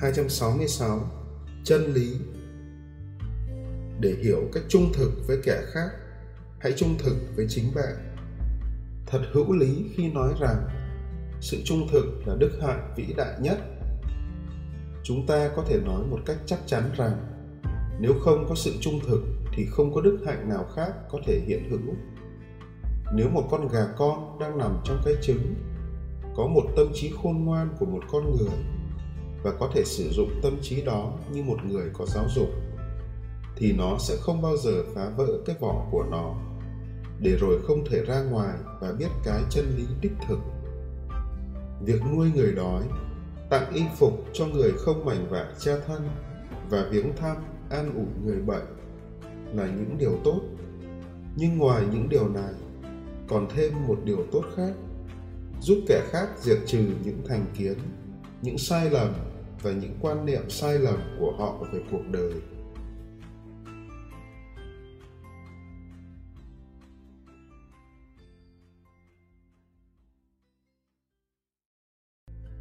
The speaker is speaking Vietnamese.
266 Chân lý Để hiểu cách trung thực với kẻ khác, hãy trung thực với chính bạn. Thật hữu lý khi nói rằng sự trung thực là đức hạnh vĩ đại nhất. Chúng ta có thể nói một cách chắc chắn rằng nếu không có sự trung thực thì không có đức hạnh nào khác có thể hiện hữu. Nếu một con gà con đang nằm trong cái trứng có một tâm trí khôn ngoan của một con người và có thể sử dụng tâm trí đó như một người có giáo dục, thì nó sẽ không bao giờ phá vỡ cái vỏ của nó, để rồi không thể ra ngoài và biết cái chân lý đích thực. Việc nuôi người đói, tặng y phục cho người không mảnh vải cha thân và viếng thăm, an ủi người bệnh là những điều tốt. Nhưng ngoài những điều này, còn thêm một điều tốt khác, giúp kẻ khác diệt trừ những thành kiến những sai lầm và những quan niệm sai lầm của họ về cuộc đời